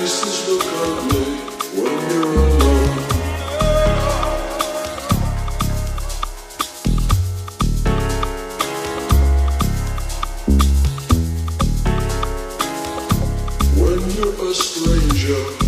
faces look ugly when you're alone. When you're a stranger.